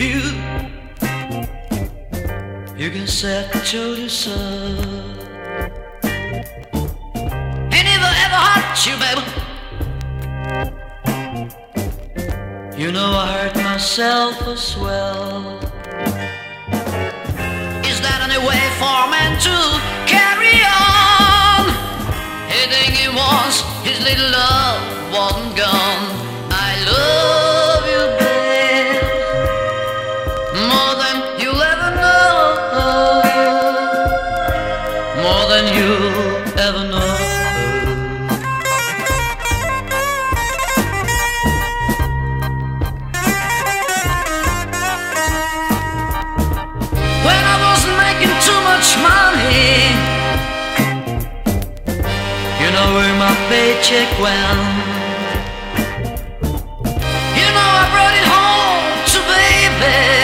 you, you can set the children so. Ain't ever ever hurt you, baby. You know I hurt myself as well. Is that any way for a man to carry on? He thinks he wants his little love wasn't gone. Check well. You know I brought it home to baby.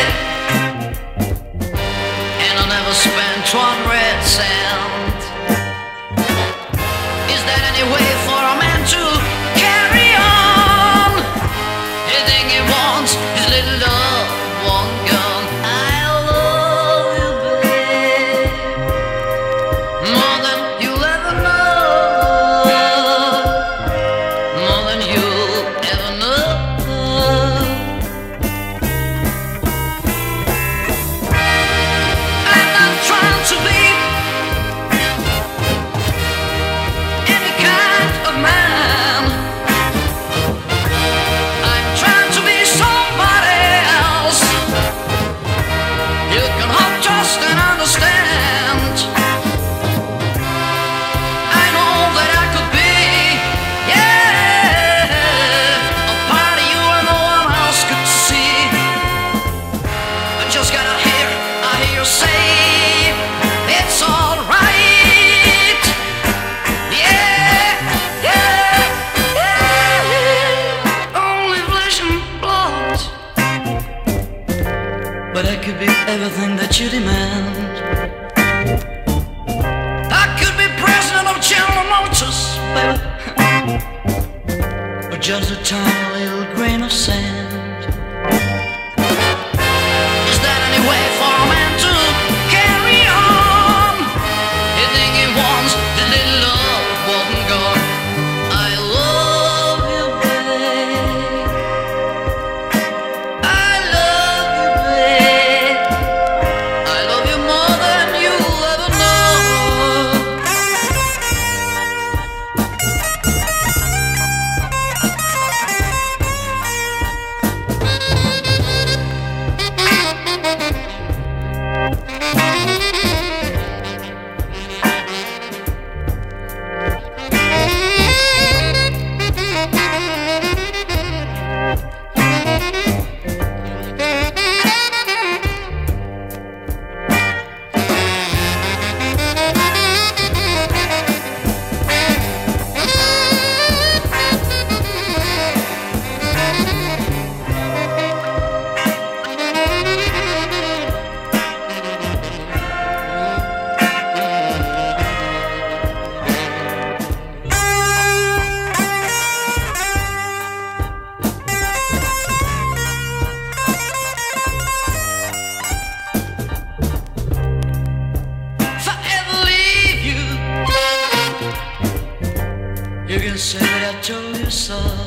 But I could be everything that you demand. I could be president of General Motors, baby. Or just a tiny little grain of sand. song.